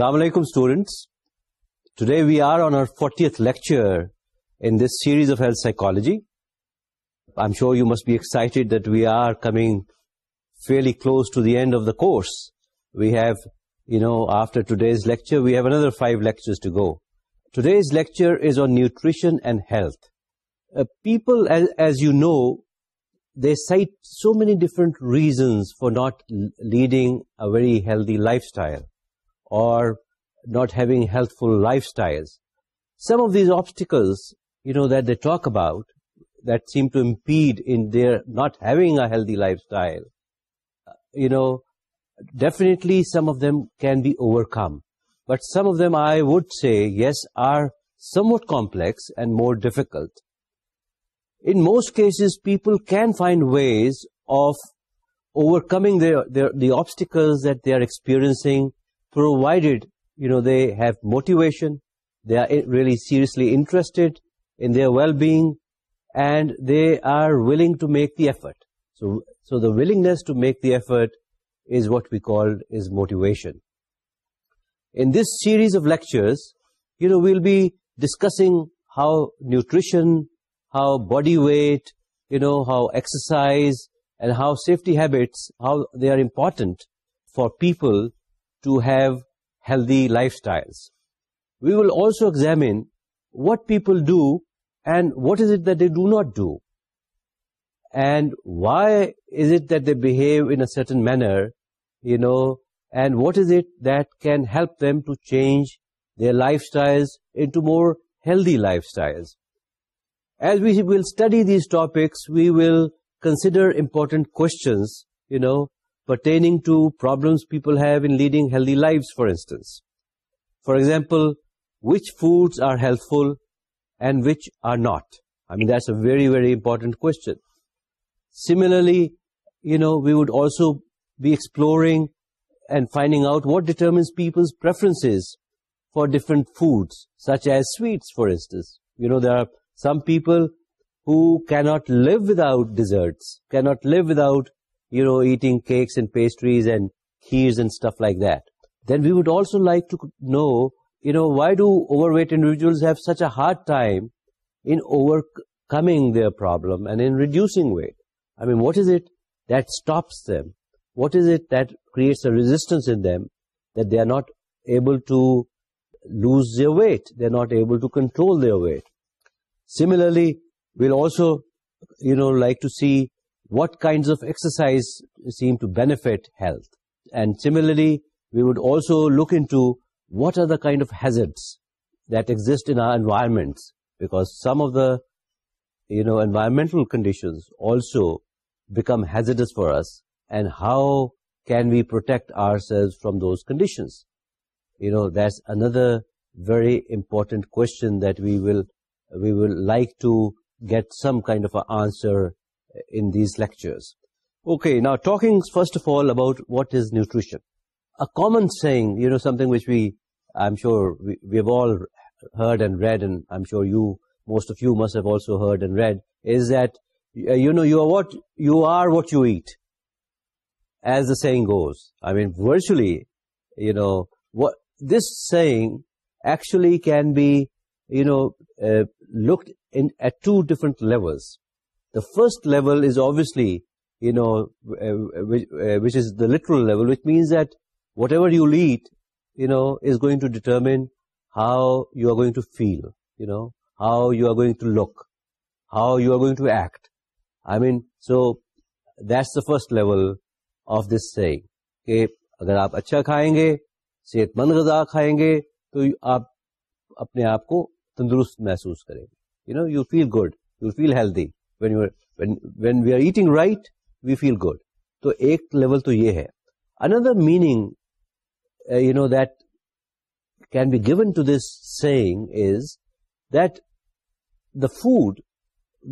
Assalamu alaikum students. Today we are on our 40th lecture in this series of health psychology. I'm sure you must be excited that we are coming fairly close to the end of the course. We have, after today's lecture, we have another 5 lectures to go. Today's lecture is on nutrition and health. Uh, people, as you know, they cite so many different reasons for not leading a very healthy lifestyle or not having healthful lifestyles. Some of these obstacles, that they talk about that seem to impede in their not having a healthy lifestyle, definitely some of them can be overcome. But some of them, I would say, yes, are somewhat complex and more difficult. In most cases, people can find ways of overcoming the obstacles that they are experiencing provided, they have motivation, they are really seriously interested in their well-being, and they are willing to make the effort. So the willingness to make the effort is what we call is motivation. In this series of lectures, we'll be discussing how nutrition, how body weight, how exercise, and how safety habits, how they are important for people to have healthy lifestyles. We will also examine what people do and what is it that they do not do, and why is it that they behave in a certain manner, you know, and what is it that can help them to change their lifestyles into more healthy lifestyles. As we will study these topics, we will consider important questions, you know, pertaining to problems people have in leading healthy lives, for instance. For example, which foods are healthful and which are not? I mean, that's a very, very important question. Similarly, we would also be exploring and finding out what determines people's preferences for different foods, such as sweets, for instance. There are some people who cannot live without desserts, cannot live without wait naturally well also you know like to see what kinds of exercise seem to benefit health. And similarly, we would also look into what are the kind of hazards that exist in our environments, because some of the, environmental conditions also become hazardous for us, and how can we protect ourselves from those conditions? That's another very important question that we will like to get some kind of an answer in these lectures. Okay, now talking first of all about what is nutrition. A common saying, you know, something which I'm sure we've all heard and read, and I'm sure most of you must have also heard and read, is that, uh, you know, you are what you eat, as the saying goes. I mean, virtually, you know, what this saying actually can be, you know, uh, looked at two different levels. First level is absolutely is going how you are going to feel you know how you are look how you are to act I mean so that's the first level of this کہ اگر آپ اچھا کھائیں گے صحت مند غذا کھائیں گے تو آپ اپنے آپ کو تندرست محسوس کریں گے you know you feel good you feel healthy when you are when we are eating right we feel good تو ایک لیول تو یہ ہے another meaning you know that can be given to this seeing is that the food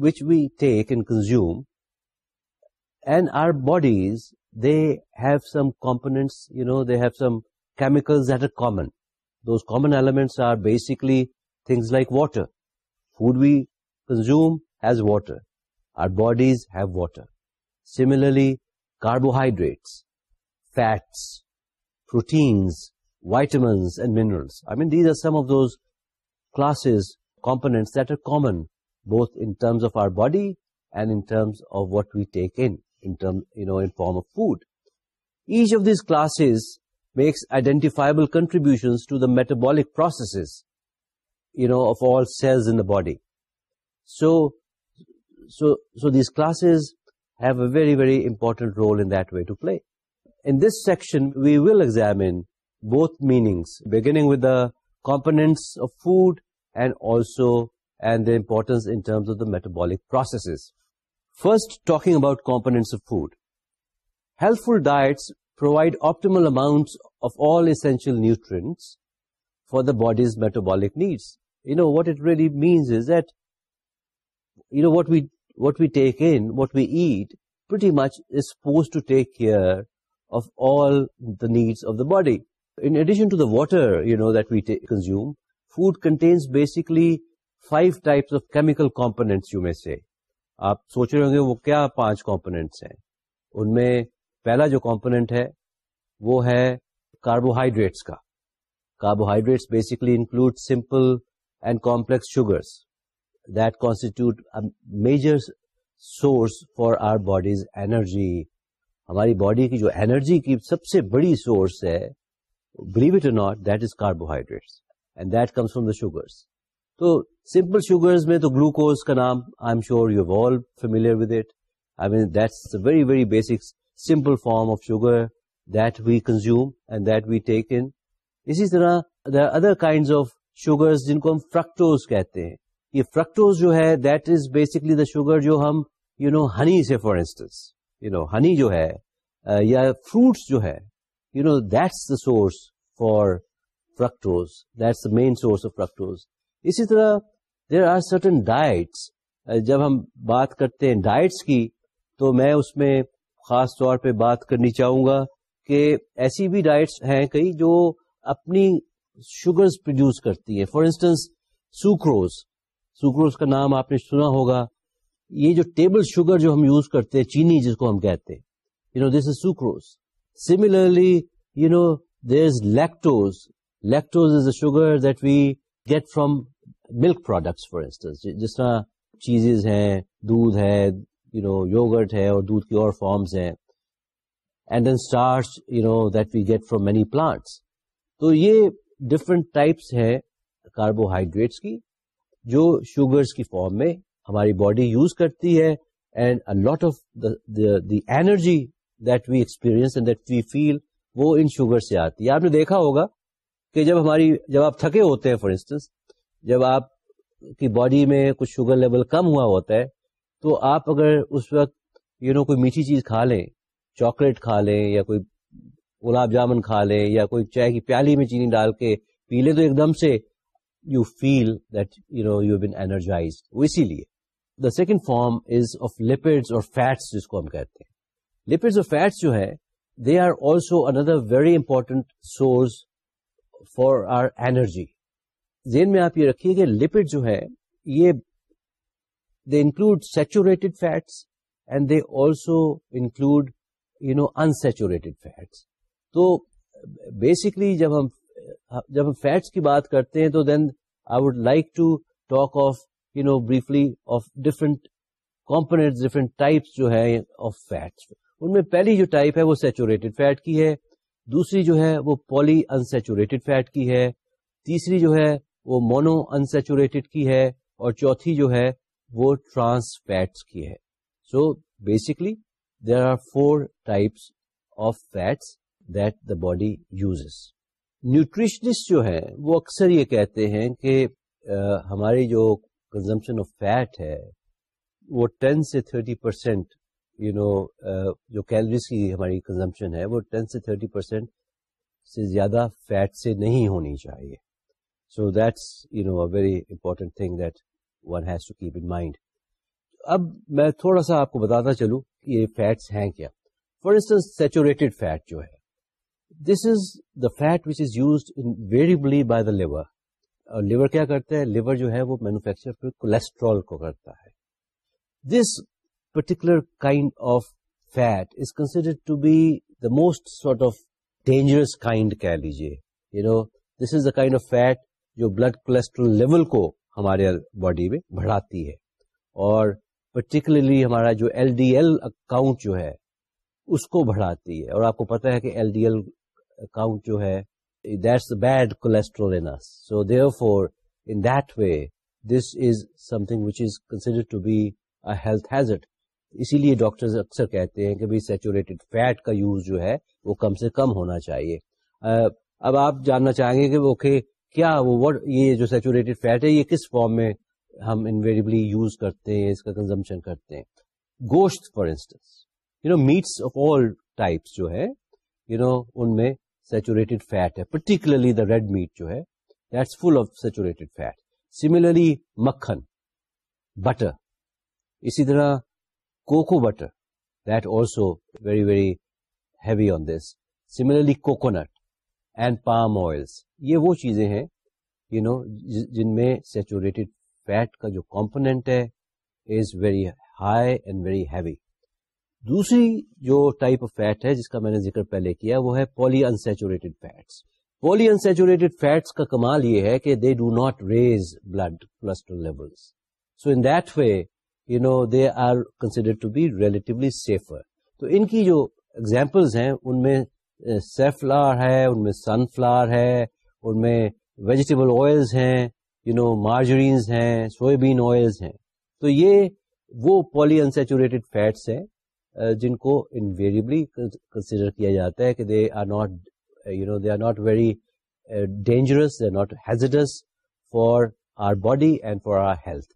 which we take and consume and our bodies they have some components you know they have some chemicals at a common those common elements are basically things like water food we consume has water bodies have water similarly carbohydrates fats proteins main are some of these class that are components of our body and of what we take form of food each of these classes makes identifiable contribution metabolic processes body so So these classes have a very, very important role in that way to play. In this section, we will examine both meanings, beginning with the components of food and the importance in terms of the metabolic processes. First, talking about components of food. Healthful diets provide optimal amounts of all essential nutrients for the body's metabolic needs. What it really means is that, what we what we take in we eat much is supposed to take care of all this of the body water you know that we consume food contents basically five types of chemical component سے آپ سوچ رہے ہوں گے وہ کیا پانچ components ہیں ان میں پہلا جو کمپونیٹ ہے وہ ہے کاربوہائیڈریٹس کا carbohydrates basically include simple and complex sugars major source for our body energy ہماری باڈی کی جو اینرجی کی سب سے بڑی سورس ہے believe it not this carbohydrate and that comes from the sugars تو سمپل شوگر میں تو گلوکوز کا نام I am sure you familiar with it I mean that a very very basic simple form of sugar that we consume and that we take انی طرح other kind of sugar جن کو ہم فریکٹوز کہتے ہیں یہ فرکٹوز جو ہے that is basically the sugar جو ہم یو نو ہنی سے for instance you know honey جو ہے uh, یا فروٹس جو ہے you know that's the source for fructose that's the main source of fructose اسی طرح دیر آر سرٹن ڈائٹس جب ہم بات کرتے ہیں ڈائٹس کی تو میں اس میں خاص طور پہ بات کرنی چاہوں گا کہ ایسی بھی ڈائٹس ہیں کئی جو اپنی شوگرز پروڈیوس کرتی ہیں فار انسٹنس سوکروز سوکروز کا نام آپ نے سنا ہوگا یہ جو ٹیبل شوگر جو ہم یوز کرتے ہیں چینی جس کو ہم کہتے ہیں you know this is sucrose similarly you know there is lactose lactose is a sugar that we get from milk products for instance جس طرح چیزز ہیں دودھ ہے یو نو یوگرٹ ہے اور دودھ کی اور فارمز ہیں and then starch you know that we get from many plants تو یہ ڈفرنٹ ٹائپس ہیں کاربوہائیڈریٹس کی جو شوگر فارم میں ہماری باڈی یوز کرتی ہے and lot of energy that we experience that we feel وہ ان شوگر سے آتی ہے آپ نے دیکھا ہوگا کہ جب ہماری جب آپ تھکے ہوتے ہیں فار انسٹنس جب آپ کی باڈی میں کچھ شوگر لیول کم ہوا ہوتا ہے تو آپ اگر اس وقت یو you نو know, کوئی میٹھی چیز کھا لیں چاکلیٹ کھا لیں یا کوئی گلاب جامن کھا لیں یا کوئی چائے کی پیالی میں چینی ڈال کے پی لیں تو ایک دم سے you feel that you know you been energized اسی لیے the second form is of lipid اور فیٹس جس کو ہم کہتے ہیں لپڈس اور فیٹس جو ہے they are also another very important source for our energy زین میں آپ یہ رکھیے کہ لپڈ جو ہے یہ they include saturated fats and they also include you know unsaturated fats تو بیسکلی جب ہم جب ہم فیٹس کی بات کرتے ہیں تو then I would like to talk of you know briefly of different component different types جو ہے آف فیٹس ان میں پہلی جو ٹائپ ہے وہ سیچوریٹڈ فیٹ کی ہے دوسری جو ہے وہ پالی انسیچوریٹڈ فیٹ کی ہے تیسری جو ہے وہ مونو انسیچوریٹڈ کی ہے اور چوتھی جو ہے وہ ٹرانس فیٹس کی ہے so basically there are four types of fats that the body uses nutritionist جو ہیں وہ اکثر یہ کہتے ہیں کہ ہماری جو کنزمپشن آف فیٹ ہے وہ ٹین سے تھرٹی پرسینٹ یو نو جو کیلریز کی ہماری کنزمپشن ہے وہ ٹین سے تھرٹی پرسینٹ سے زیادہ فیٹ سے نہیں ہونی چاہیے so that's you know a very important thing that one has to keep in mind اب میں تھوڑا سا آپ کو بتاتا چلوں کہ یہ فیٹس ہیں کیا فار انسٹنس سیچوریٹڈ فیٹ جو ہے this is the fat which is use in by the liver اور لیور کیا کرتا ہے لیور جو ہے وہ مینوفیکچر کولسٹرول کو کرتا ہے this particular kind of fat is to be the most sort of dangerous kind کہہ لیجیے you know this is the kind of fat جو بلڈ کولسٹرول لیول کو ہمارے باڈی میں بڑھاتی ہے اور پرٹیکولرلی ہمارا جو ایل ڈی ایل اکاؤنٹ جو ہے اس کو بڑھاتی ہے اور آپ کو پتا ہے کہ ایل ڈی ایل کاؤنٹ جو ہے that's bad cholesterol cholesterol so therefore in that way this is something which is consider to be health hazard اسی لیے ڈاکٹرز اکثر کہتے ہیں کہ بھائی سیچوریٹڈ فیٹ کا یوز جو ہے وہ کم سے کم ہونا چاہیے uh, اب آپ جاننا چاہیں گے کہ وہ کہ کیا وہ یہ جو سیچوریٹڈ فیٹ ہے یہ کس فارم میں ہم انویریبلی یوز کرتے ہیں اس کا کنزمپشن کرتے ہیں گوشت for instance you know meats of all types جو ہے یو you نو know, ان میں سیچوریٹڈ فیٹ ہے پرٹیکولرلی دا ریڈ میٹ جو ہے that's full of saturated fat similarly مکھن بٹر اسی طرح cocoa butter that also very very heavy on this similarly coconut and palm oils یہ وہ چیزیں ہیں یو نو جن میں سیچوریٹڈ فیٹ کا جو کمپونیٹ ہے is very very high and heavy دوسری جو ٹائپ آف فیٹ ہے جس کا میں نے ذکر پہلے کیا وہ ہے پولی ان فیٹس پولی ان فیٹس کا کمال یہ ہے کہ they do not raise blood cholesterol level so in that way you know they are consider to be safer تو ان کی جو ایگزامپلز ہیں ان میں سیفلار eh, ہے ان میں سن فلاور ہے ان میں ویجیٹیبل آئلز ہیں یو نو مارجرینز ہیں سویابین آئلز ہیں تو یہ وہ پولی ان فیٹس ہیں جن کو انویریبلی کنسیڈر کیا جاتا ہے کہ they are not you know they are not very dangerous they are not hazards for our body and for our health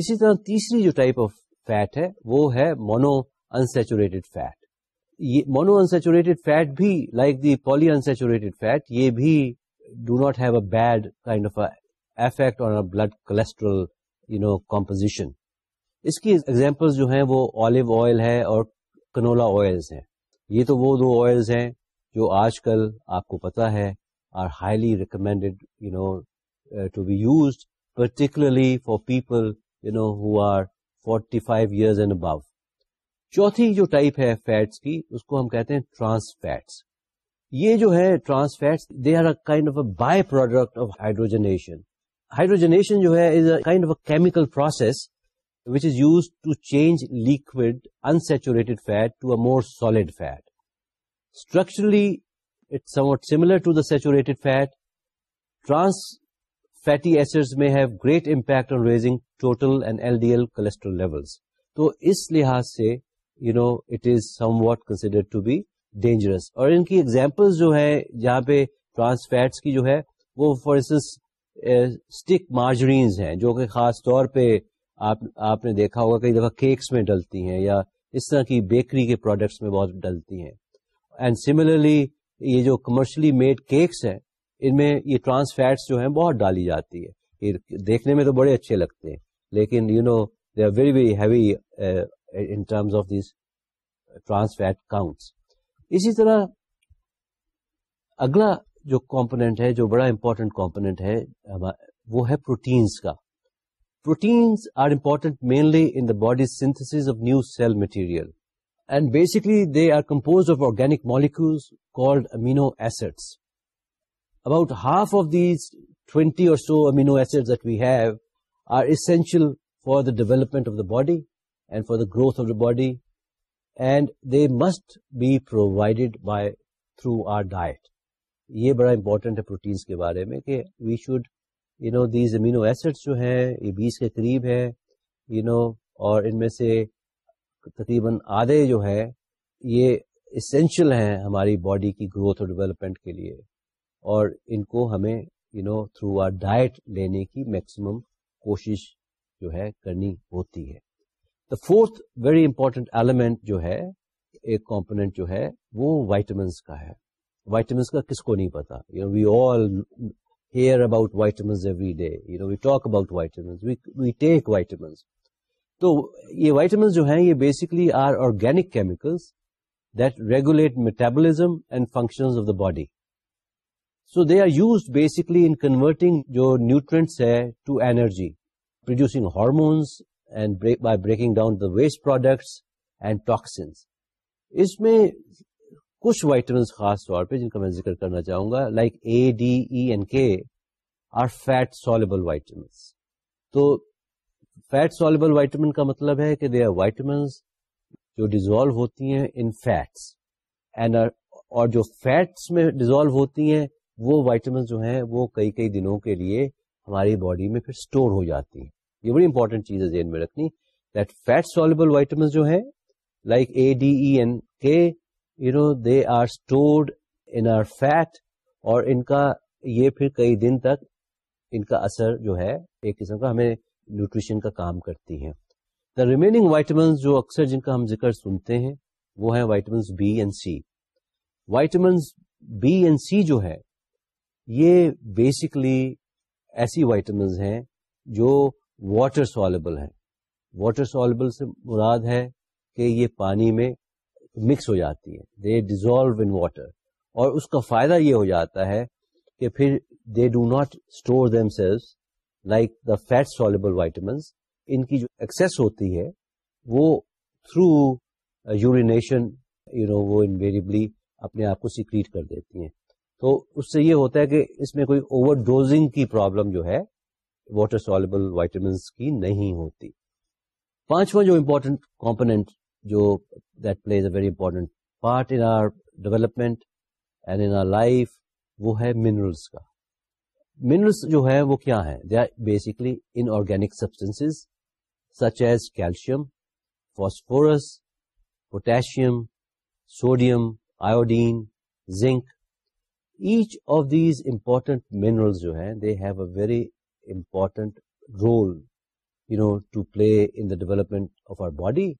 اسی طرح تیسری جو ٹائپ آف فیٹ ہے وہ ہے مونو انسیچوریٹڈ فیٹ یہ مونو انسیچوریٹڈ فیٹ بھی like the poly unsaturated fat یہ بھی do not have a bad kind of effect on blood you know composition اس کی ایگزامپل جو ہیں وہ آلو آئل ہے اور کنولا آئلس ہیں یہ تو وہ دو آئلس ہیں جو آج کل آپ کو پتا ہے are highly recommended you know to be use particularly for people you know who are forty five years and above چوتھی جو ٹائپ ہے فیٹس کی اس کو ہم کہتے ہیں ٹرانس فیٹس یہ جو ہے trans fats they are a kind of a by product of hydrogenation hydrogenation جو ہے is a kind of a chemical process which is use to change liquid unsaturated fat to a more solid fat اسٹرکچرلیڈ میں have great impact on raising total cholesterol levels تو اس لحاظ سے you know it is somewhat consider dangerous اور ان کی example جو ہے جہاں پہ ٹرانس فیٹس کی جو ہے وہ فور انسٹنس اسٹیک مارجرینز ہیں جو کہ خاص طور پہ آپ نے دیکھا ہوگا کئی دفعہ کیکس میں ڈلتی ہیں یا اس طرح کی بیکری کے پروڈکٹس میں بہت ڈلتی ہیں اینڈ سملرلی یہ جو کمرشلی میڈ کیکس ہیں ان میں یہ ٹرانس فیٹس جو ہیں بہت ڈالی جاتی ہے یہ دیکھنے میں تو بڑے اچھے لگتے ہیں لیکن you know they are very very heavy in terms of these trans fat counts اسی طرح اگلا جو کمپونیٹ ہے جو بڑا امپورٹنٹ کمپونیٹ ہے وہ ہے پروٹینس کا proteins are important mainly in the body synthesis new cell material and basically they are compose of organic molecule amino acid about half of these twenty or so amino acid we have are essential for the development of the body and for the growth of the body and they must be provided by through our diet یہ بڑا important ہے proteins کے بارے میں کہ we should you know these amino acid جو ہیں یہ بیس کے قریب ہے ان میں سے تقریباً آدھے جو ہے یہ اسینشیل ہیں ہماری باڈی کی گروتھ اور ڈیولپمنٹ کے لیے اور ان کو ہمیں you know through our diet لینے کی میکسیمم کوشش جو ہے کرنی ہوتی ہے the fourth very important element جو ہے ایک کمپونیٹ جو ہے وہ وائٹمنس کا ہے وائٹمنس کا کس کو نہیں پتا you know we all body so they are use basically converting جو نیوٹرینٹس ہے to energy producing hormones and by breaking down waste products and toxins اس میں کچھ وائٹمنس خاص طور پہ جن کا میں ذکر کرنا چاہوں گا like A D K are fat soluble vitamins تو فیٹ سالبل وائٹمن کا مطلب ہے کہ دے آر وائٹمنس جو ڈیزالو ہوتی ہیں ان فیٹس اور جو فیٹس میں ڈیزالو ہوتی ہیں وہ وائٹمنس جو ہیں وہ کئی کئی دنوں کے لیے ہماری باڈی میں پھر اسٹور ہو جاتی ہیں یہ بڑی امپورٹنٹ چیز ہے ذہن میں رکھنی دیٹ فیٹ سولبل وائٹمنس جو ہیں like A D and K you know they are stored in our fat اور ان کا یہ پھر کئی دن تک ان کا اثر جو ہے ایک قسم کا ہمیں نیوٹریشن کا کام کرتی ہیں دا ریمیننگ وائٹمنس جو اکثر جن کا ہم ذکر سنتے ہیں وہ ہیں vitamins B and C vitamins B and C جو ہے یہ بیسکلی ایسی وائٹمنس ہیں جو واٹر سالبل ہیں واٹر سالبل سے مراد ہے کہ یہ پانی میں مکس ہو جاتی ہے دے ڈیزالو ان واٹر اور اس کا فائدہ یہ ہو جاتا ہے کہ پھر they do not store themselves like the fat soluble vitamins ان کی جو ایکسیس ہوتی ہے وہ تھرو یورینیشن یو نو وہ انویریبلی اپنے آپ کو سیکریٹ کر دیتی ہیں تو اس سے یہ ہوتا ہے کہ اس میں کوئی اوور ڈوزنگ کی پرابلم جو ہے واٹر سالبل وائٹمنس کی نہیں ہوتی پانچواں جو امپورٹنٹ کمپونیٹ جو that plays a very important part in in our our development and life وہ ہے منرلس کا منرلس جو ہے وہ کیا ہے they are basically inorganic such as calcium phosphorus potassium sodium iodine zinc each of these important mineral جو ہیں they have a very important role you know to play in the development of our body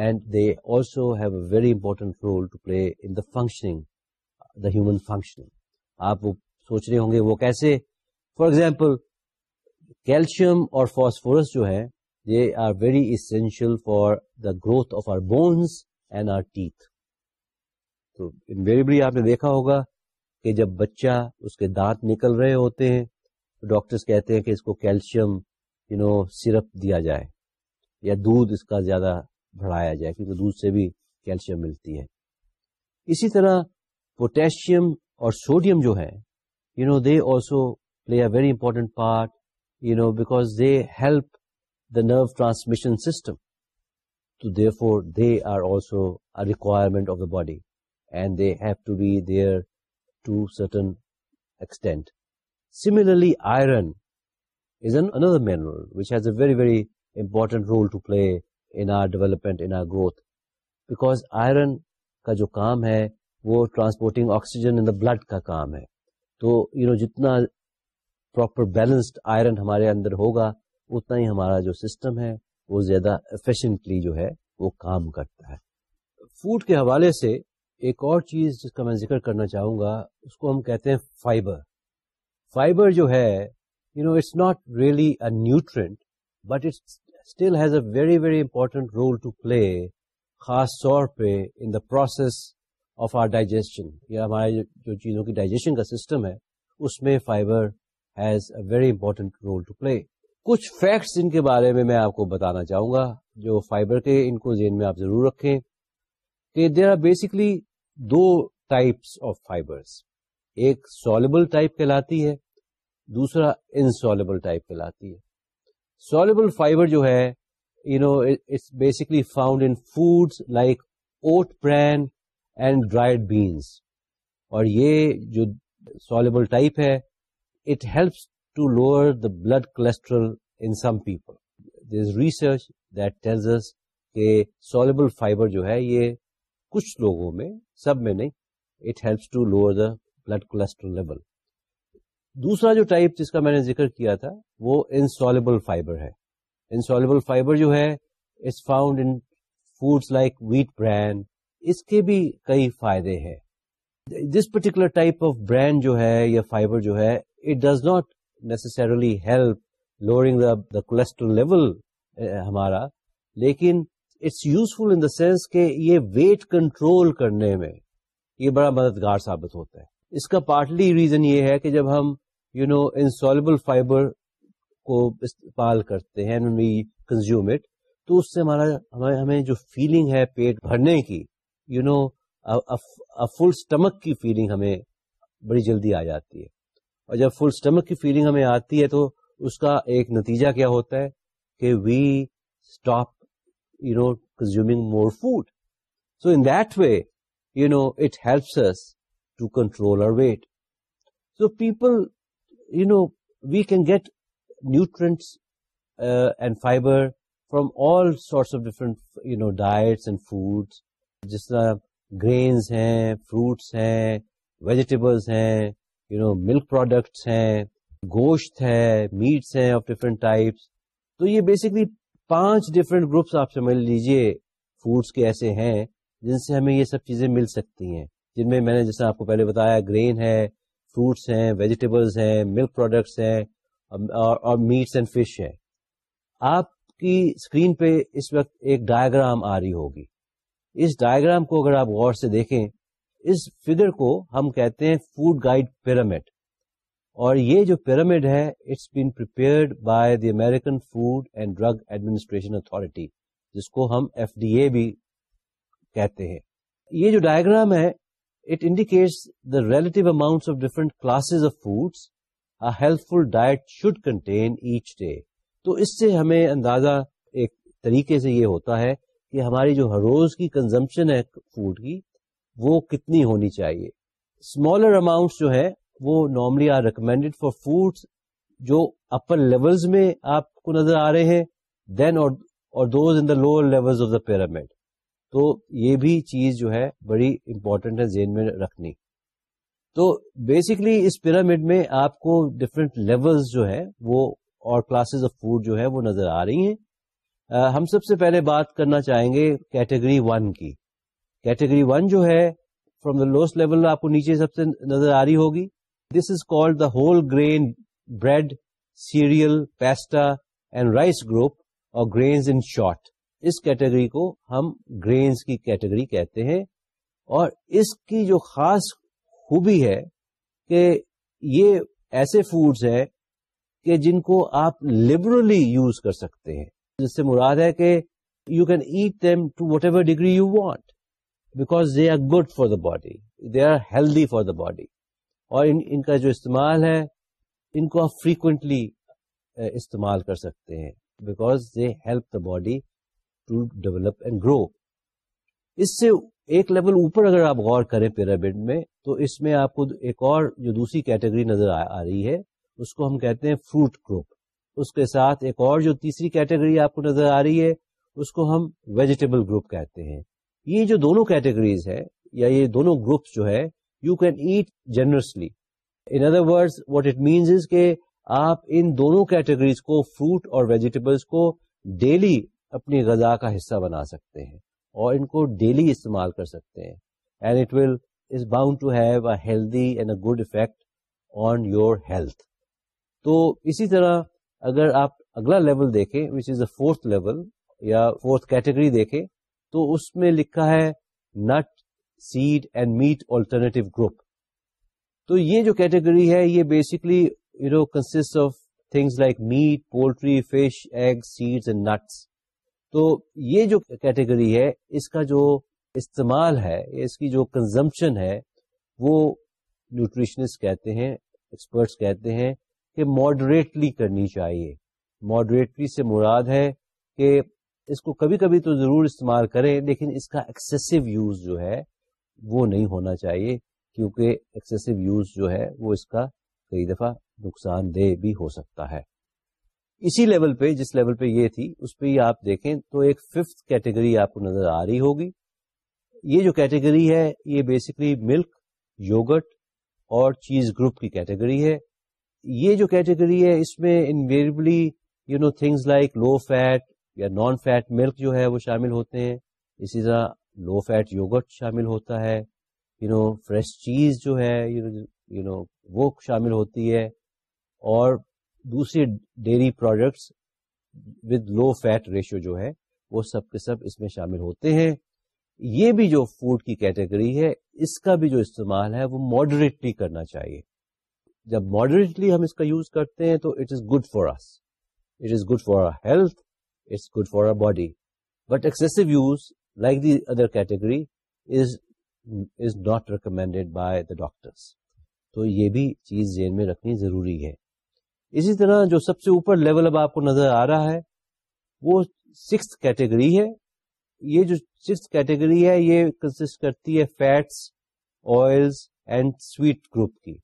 and they also have a very important role to play in functioning the human functioning آپ سوچ رہے ہوں گے وہ کیسے for example calcium اور دیکھا ہوگا کہ جب بچہ اس کے دانت نکل رہے ہوتے ہیں ڈاکٹرس کہتے ہیں کہ اس کو کیلشیم یو نو سیرپ دیا جائے یا دودھ اس کا زیادہ بڑھایا جائے کیونکہ دودھ سے بھی کیلشیم ملتی ہے اسی طرح پوٹیشیم اور سوڈیم جو ہے you know they also play a very important part you know because they help the nerve transmission system therefore they are also requirement of the body and they have to be there to certain extent similarly iron is an other mineral which has a very very important role to play in our development in our growth because iron کا جو کام ہے وہ transporting oxygen in the blood کا کام ہے تو you know جتنا پراپر بیلنسڈ آئرن ہمارے اندر ہوگا اتنا ہی ہمارا جو سسٹم ہے وہ زیادہ افیشنٹلی جو ہے وہ کام کرتا ہے فوڈ کے حوالے سے ایک اور چیز جس کا میں ذکر کرنا چاہوں گا اس کو ہم کہتے ہیں فائبر فائبر جو ہے you know it's not really a nutrient but it's still has a very very important role to play خاص طور پہ in the process of our digestion یا ہمارے جو چیزوں کی ڈائجیشن کا سسٹم ہے اس میں fibre has a very important role to play کچھ فیکٹس ان کے بارے میں میں آپ کو بتانا چاہوں گا جو فائبر کے ان کو ذہن میں آپ ضرور رکھیں کہ دیر آر بیسکلی دو ٹائپس آف فائبرس ایک سالبل ٹائپ کہلاتی ہے دوسرا انسالبل ٹائپ کہلاتی ہے سالبل فائبر جو ہے you know it's basically found in foods like oat bran and dried beans اور یہ جو سالبل ٹائپ ہے it helps to lower the blood cholesterol in some people research this کہ سالبل فائبر جو ہے یہ کچھ لوگوں میں سب میں نہیں it helps to lower the blood cholesterol level دوسرا جو ٹائپ جس کا میں نے ذکر کیا تھا وہ انسالبل فائبر ہے انسالبل فائبر جو ہے it's found in food like wheat bran اس کے بھی کئی فائدے ہیں جس پرٹیکولر ٹائپ آف برانڈ جو ہے یا فائبر جو ہے it does not necessarily help the cholesterol level ہمارا لیکن it's useful in the sense کہ یہ ویٹ کنٹرول کرنے میں یہ بڑا مددگار ثابت ہوتا ہے اس کا پارٹلی ریزن یہ ہے کہ جب ہم یو نو انسالبل فائبر کو استعمال کرتے ہیں کنزیوم اٹ تو اس سے ہمارا ہمیں جو فیلنگ ہے پیٹ بھرنے کی یو نو فل اسٹمک کی فیلنگ ہمیں بڑی جلدی آ جاتی ہے اور جب فل اسٹمک کی فیلنگ ہمیں آتی ہے تو اس کا ایک نتیجہ کیا ہوتا ہے کہ we stop you know consume more food so in that way you know it helps to control overweight so people you know we can get nutrients and fibre from all sorts of different you know diets and foods جس طرح grains ہیں fruits ہیں vegetables ہیں you know milk products ہیں گوشت ہے meats ہیں of types تو یہ بیسکلی پانچ ڈفرنٹ گروپس آپ سمجھ لیجیے فوڈس کے ایسے ہیں جن سے ہمیں یہ سب چیزیں مل سکتی ہیں جن میں میں نے جیسا آپ کو پہلے بتایا گرین ہے فروٹس ہیں ویجیٹیبلس ہیں ملک پروڈکٹس ہیں اور میٹس اینڈ فش ہیں آپ کی اسکرین پہ اس وقت ایک ڈائگرام آ رہی ہوگی اس ڈائگرام کو اگر آپ غور سے دیکھیں اس فگر کو ہم کہتے ہیں فوڈ گائیڈ پیرامڈ اور یہ جو پیرامڈ ہے it's been prepared by the American food and drug administration authority جس کو ہم ایف ڈی اے بھی کہتے ہیں یہ جو ڈائگرام ہے it indicates the relative amounts of foods diet should contain each day تو اس سے ہمیں اندازہ ایک طریقے سے یہ ہوتا ہے کہ ہماری جو ہر روز کی کنزمپشن ہے فوڈ کی وہ کتنی ہونی چاہیے اسمالر اماؤنٹس جو ہے وہ normally are recommended for foods جو اپر لیولز میں آپ کو نظر آ رہے ہیں دین اور those in the lower level pyramid تو یہ بھی چیز جو ہے بڑی امپورٹینٹ ہے زین میں رکھنی تو بیسکلی اس پیرامڈ میں آپ کو ڈفرینٹ لیول جو ہے وہ اور کلاسز آف فوڈ جو ہے وہ نظر آ رہی ہیں ہم سب سے پہلے بات کرنا چاہیں گے کیٹیگری ون کی کیٹیگری ون جو ہے فروم دا لوسٹ لیول آپ کو نیچے سب سے نظر آ رہی ہوگی this is call the whole grain bread cereal pasta and rice group اور گرینز ان شارٹ اس کیٹیگری کو ہم گرینز کی کیٹیگری کہتے ہیں اور اس کی جو خاص خوبی ہے کہ یہ ایسے فوڈز ہیں کہ جن کو آپ لبرلی یوز کر سکتے ہیں جس سے مراد ہے کہ you can eat them to whatever degree you want because they are good for the body they are healthy for the body اور ان ان کا جو استعمال ہے ان کو آپ فریکوینٹلی eh, استعمال کر سکتے ہیں because they help the body to develop and grow اس سے ایک لیول اوپر اگر آپ غور کریں پیرامڈ میں تو اس میں آپ کو ایک اور جو دوسری کیٹیگری نظر آ رہی ہے اس کو ہم کہتے ہیں فروٹ گروپ اس کے ساتھ ایک اور جو تیسری کیٹیگری آپ کو نظر آ رہی ہے اس کو ہم ویجیٹیبل گروپ کہتے ہیں یہ جو دونوں کیٹیگریز ہے یا یہ دونوں گروپ جو ہے you can eat generously in other word what it means is کہ آپ ان دونوں کیٹیگریز کو فروٹ اور ویجیٹیبلس کو ڈیلی اپنی غذا کا حصہ بنا سکتے ہیں اور ان کو ڈیلی استعمال کر سکتے ہیں and and it will is bound to have a a healthy good effect on your health تو اسی طرح اگر آپ اگلا لیول دیکھیں which is a fourth level یا فورتھ کیٹیگری دیکھیں تو اس میں لکھا ہے nut seed and meat alternative group تو یہ جو کیٹیگری ہے یہ basically you know consist of things like meat poultry fish egg seed and nuts تو یہ جو کیٹیگری ہے اس کا جو استعمال ہے اس کی جو کنزمپشن ہے وہ نیوٹریشنسٹ کہتے ہیں ایکسپرٹس کہتے ہیں کہ ماڈریٹلی کرنی چاہیے ماڈریٹلی سے مراد ہے کہ اس کو کبھی کبھی تو ضرور استعمال کریں لیکن اس کا ایکسیسو یوز جو ہے وہ نہیں ہونا چاہیے کیونکہ ایکسیسو یوز جو ہے وہ اس کا کئی دفعہ نقصان دہ بھی ہو سکتا ہے اسی لیول پہ جس لیول پہ یہ تھی اس پہ آپ دیکھیں تو ایک ففتھ کیٹیگری آپ کو نظر آ رہی ہوگی یہ جو کیٹیگری ہے یہ بیسکلی ملک یوگٹ اور چیز گروپ کی کیٹیگری ہے یہ جو کیٹیگری ہے اس میں invariably you know things like low fat یا نان فیٹ ملک جو ہے وہ شامل ہوتے ہیں اسی طرح لو فیٹ یوگٹ شامل ہوتا ہے یو نو فریش چیز جو ہے یو نو وہ شامل ہوتی ہے اور دوسری dairy products with low fat ratio جو ہے وہ سب کے سب اس میں شامل ہوتے ہیں یہ بھی جو فوڈ کی کیٹیگری ہے اس کا بھی جو استعمال ہے وہ ماڈریٹلی کرنا چاہیے جب ماڈریٹلی ہم اس کا یوز کرتے ہیں تو it is good for us it is good for health it's good for our body but excessive use like the other category is is not recommended by the doctors تو یہ بھی چیز ذہن میں رکھنی ضروری ہے اسی طرح جو سب سے اوپر لیول اب آپ کو نظر آ رہا ہے وہ سکس کیٹیگری ہے یہ جو سکس کیٹیگری ہے یہ کنسٹ کرتی ہے fats oil and sweet group کی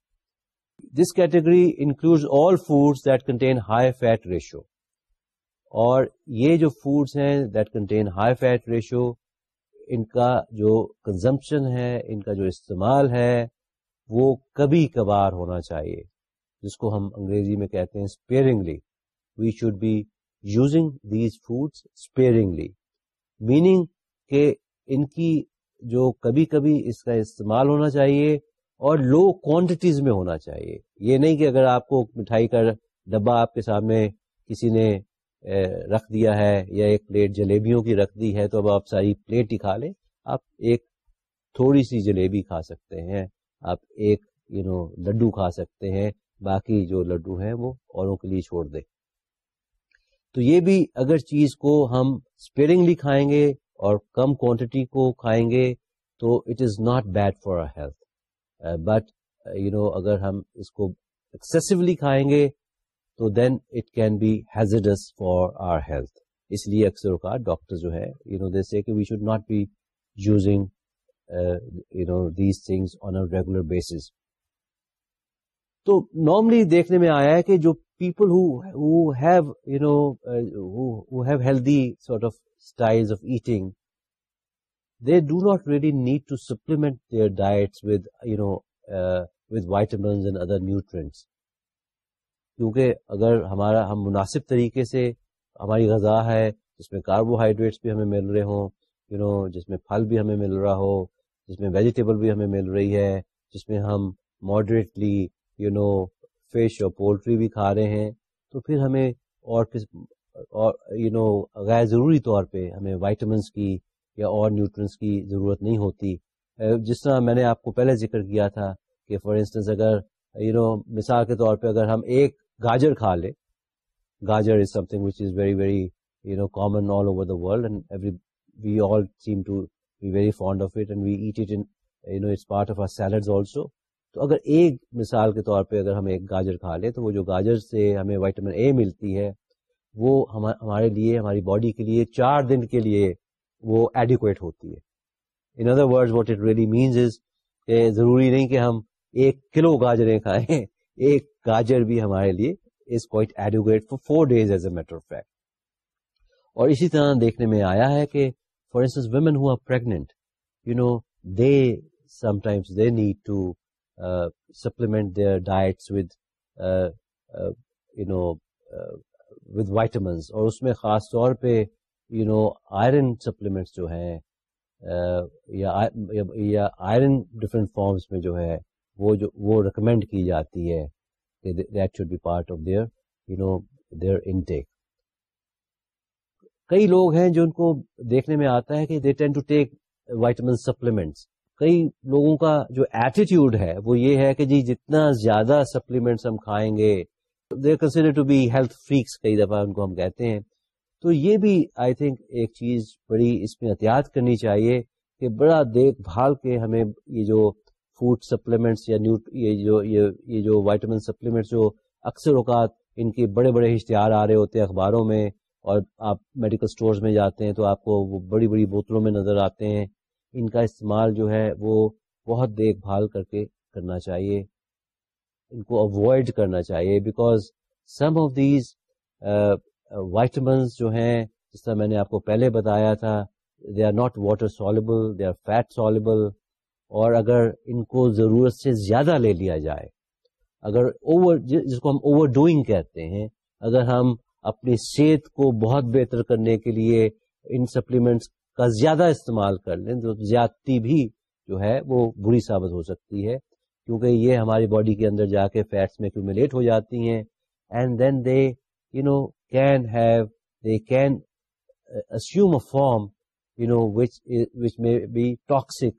this category include all food that contain high fat ratio اور یہ جو فوڈس ہیں that contain high fat ratio ان کا جو کنزمپشن ہے ان کا جو استعمال ہے وہ کبھی کبھار ہونا چاہیے جس کو ہم انگریزی میں کہتے ہیں sparingly we should be using these food sparingly meaning کہ ان کی جو کبھی کبھی اس کا استعمال ہونا چاہیے اور لو کوانٹیٹیز میں ہونا چاہیے یہ نہیں کہ اگر آپ کو مٹھائی کا ڈبا آپ کے سامنے کسی نے رکھ دیا ہے یا ایک پلیٹ جلیبیوں کی رکھ دی ہے تو اب آپ ساری پلیٹ ہی کھا لیں آپ ایک تھوڑی سی جلیبی کھا سکتے ہیں آپ ایک یو نو لڈو کھا سکتے ہیں باقی جو لڈو ہیں وہ اوروں کے لیے چھوڑ دے تو یہ بھی اگر چیز کو ہم اسپیرنگلی کھائیں گے اور کم کوانٹٹی کو کھائیں گے تو it is not bad for our health but you know اگر ہم اس کو ایکسیسولی کھائیں گے تو then it can be hazardous for our health اس لیے اکثر کا ڈاکٹر جو ہے you know they say we should not be using you know these things on a regular basis تو نارملی دیکھنے میں آیا ہے کہ جو people healthy sort of of style eating they do not need to supplement their with with you know and other nutrients کیونکہ اگر ہمارا ہم مناسب طریقے سے ہماری غذا ہے جس میں کاربوہائیڈریٹس بھی ہمیں مل رہے ہوں یو نو جس میں پھل بھی ہمیں مل رہا ہو جس میں ویجیٹیبل بھی ہمیں مل رہی ہے جس میں ہم ماڈریٹلی یو نو فش اور پولٹری بھی کھا رہے ہیں تو پھر ہمیں اور اور یو نو غیر ضروری طور پہ ہمیں وائٹمنس کی یا اور نیوٹرنس کی ضرورت نہیں ہوتی جس طرح میں نے آپ کو پہلے ذکر کیا تھا کہ فار انسٹنس اگر یو نو مثال کے طور پہ اگر ہم ایک گاجر کھا لیں گاجر is something which is very very you know common all over the world and every we all seem to very fond of it it and we eat part of our salad also تو اگر ایک مثال کے طور پہ اگر ہم ایک گاجر کھا لیں تو وہ جو گاجر سے ہمیں وائٹامن اے ملتی ہے وہ ہمارے لیے ہماری باڈی کے لیے چار دن کے لیے وہ ایڈیکویٹ ہوتی ہے in other word what it really means is کہ ضروری نہیں کہ ہم ایک کلو گاجریں کھائیں ایک گاجر بھی ہمارے لیے is quite adequate for four days as a matter of fact اور اسی طرح دیکھنے میں آیا ہے کہ for instance women who are pregnant you know they sometimes they need to supplement their diets with vitamins اور اس میں خاص طور پہ یو نو آئرن سپلیمنٹس جو ہیں uh, جو ہے ریکمینڈ کی جاتی ہے کئی لوگ ہیں جو ان کو دیکھنے میں آتا ہے کہ they tend to take vitamin supplements کئی لوگوں کا جو ایٹیٹیوڈ ہے وہ یہ ہے کہ جی جتنا زیادہ سپلیمنٹس ہم کھائیں گے they consider to be health freaks کئی دفعہ ان کو ہم کہتے ہیں تو یہ بھی آئی تھنک ایک چیز بڑی اس میں احتیاط کرنی چاہیے کہ بڑا دیکھ بھال کے ہمیں یہ جو فوڈ سپلیمنٹس یا نیوٹ یہ جو یہ یہ جو وائٹامن سپلیمنٹس جو اکثر اوقات ان کے بڑے بڑے اشتہار آ رہے ہوتے ہیں اخباروں میں اور آپ میڈیکل سٹورز میں جاتے ہیں تو آپ کو وہ بڑی بڑی بوتلوں میں نظر آتے ہیں ان کا استعمال جو ہے وہ بہت دیکھ بھال کر کے کرنا چاہیے ان کو اوائڈ کرنا چاہیے because some of these vitamins جو ہیں جس طرح میں نے آپ کو پہلے بتایا تھا they are not water soluble they are fat soluble اور اگر ان کو ضرورت سے زیادہ لے لیا جائے اگر اوور جس کو ہم اوور ڈوئنگ کہتے ہیں اگر ہم اپنی صحت کو بہت بہتر کرنے کے لیے ان سپلیمنٹس کا زیادہ استعمال کر لیں تو زیادتی بھی جو ہے وہ بری ثابت ہو سکتی ہے کیونکہ یہ ہماری باڈی کے اندر جا کے فیٹس میں کیومولیٹ ہو جاتی ہیں and then they you know can have they can form you know which may be toxic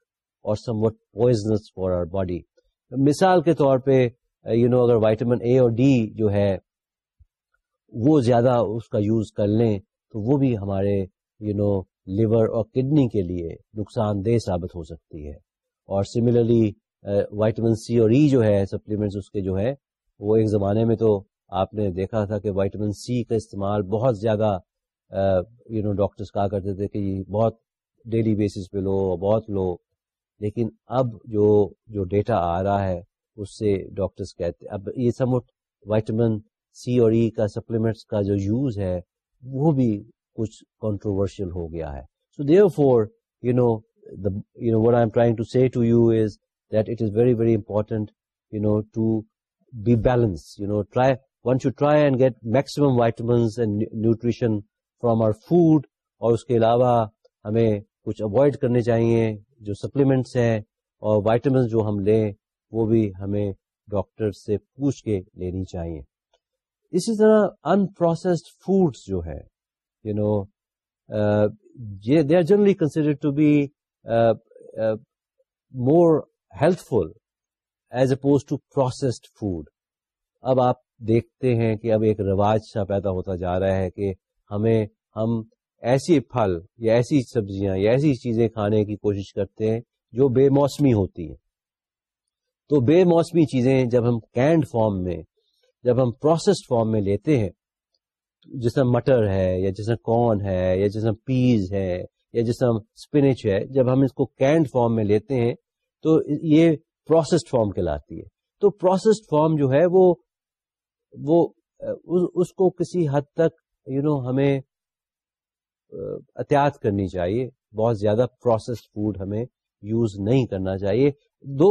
اور somewhat poisonous for our body مثال کے طور پہ یو uh, نو اگر وائٹامن اے اور ڈی جو ہے وہ زیادہ اس کا یوز کر لیں تو وہ بھی ہمارے یو نو لیور اور کڈنی کے لیے نقصان دہ ثابت ہو سکتی ہے اور سملرلی وائٹمن سی اور ای e جو ہے سپلیمنٹس اس کے جو ہے وہ ایک زمانے میں تو آپ نے دیکھا تھا کہ وائٹمن سی کا استعمال بہت زیادہ یو نو ڈاکٹرس کہا کرتے تھے کہ یہ بہت ڈیلی بیسس پہ لو بہت لو لیکن اب جو جو ڈیٹا آ رہا ہے اس سے ڈاکٹرس کہتے اب یہ سمٹ وائٹمن سی اور ای e کا سپلیمنٹس کا جو یوز ہے وہ بھی کچھ کنٹروورشل ہو گیا ہے so therefore you know you know what I trying to to to you you is is that it very very important no be balance you know try one should try and get maximum vitamins and nutrition from our food اور اس کے علاوہ ہمیں کچھ avoid کرنے چاہیے جو supplements ہیں اور وائٹمنس جو ہم لیں وہ بھی ہمیں ڈاکٹر سے پوچھ کے لینی چاہیے اسی طرح ان پروسیسڈ فوڈس جو ہے مور ہیلفل ایز اپس فوڈ اب آپ دیکھتے ہیں کہ اب ایک رواج سا پیدا ہوتا جا رہا ہے کہ ہمیں ہم ایسی پھل یا ایسی سبزیاں یا ایسی چیزیں کھانے کی کوشش کرتے ہیں جو بے موسمی ہوتی ہیں تو بے موسمی چیزیں جب ہم کینڈ فارم میں جب ہم پروسیسڈ فارم میں لیتے ہیں جس طرح مٹر ہے یا جس طرح کون ہے یا جس طرح پیز ہے یا جس طرح اسپنچ ہے جب ہم اس کو کینڈ فارم میں لیتے ہیں تو یہ پروسیسڈ فارم کہلاتی ہے تو پروسیسڈ فارم جو ہے وہ وہ اس کو کسی حد تک یو you نو know, ہمیں احتیاط کرنی چاہیے بہت زیادہ پروسیسڈ فوڈ ہمیں یوز نہیں کرنا چاہیے دو